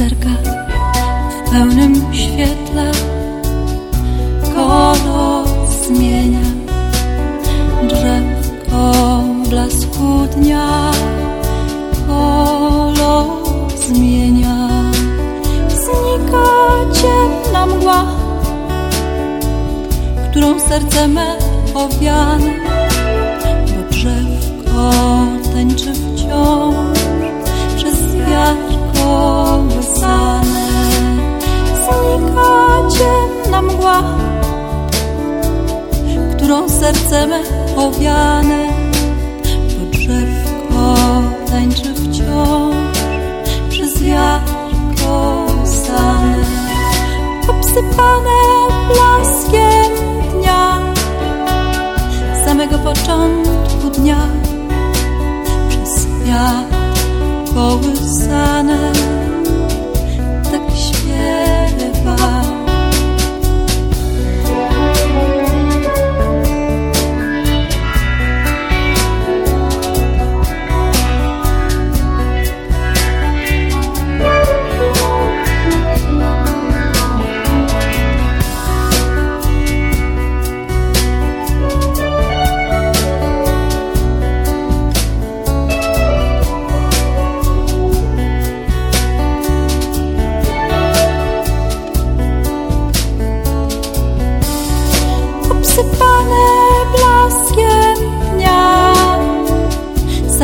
Tancerka w pełnym świetle. Kolor zmienia drzewko blasku dnia kolor zmienia. Znika ciemna mgła którą serce me owiane. Bo drzewko tańczy wciąż którą serce me owiane to drzewko tańczy wciąż przez wiatr kołysane obsypane blaskiem dnia samego początku dnia przez wiatr kołysane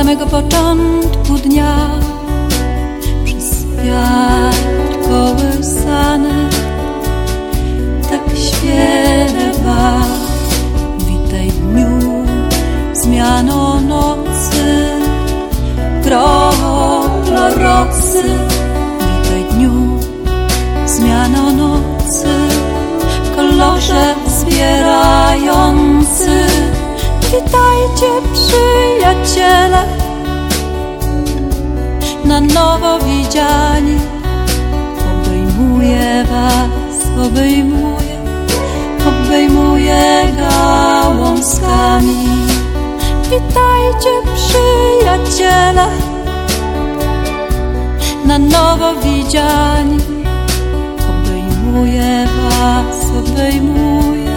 samego początku dnia. Przez wiatr kołysane tak śpiewa witaj dniu zmiano nocy kolorosy witaj dniu zmiano nocy w kolorze zbierający. Witajcie przyjaciele, na nowo widziani. Obejmuję was, obejmuję, obejmuję gałązkami. Witajcie przyjaciele, na nowo widziani obejmuje was, obejmuje,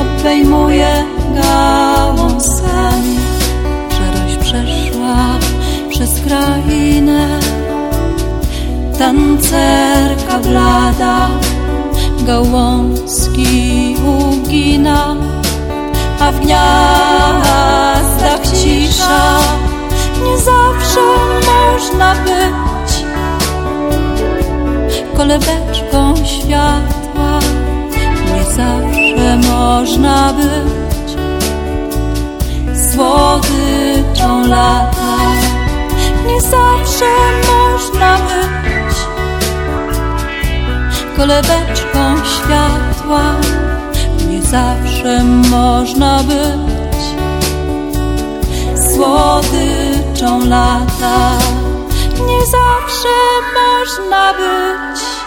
obejmuje gałązkami. Tancerka blada, gałązki ugina, a w gniazdach cisza. Nie zawsze można być kolebeczką światła. Nie zawsze można być słodyczą lata. Nie zawsze można być kolebeczką światła. Nie zawsze można być słodyczą lata. Nie zawsze można być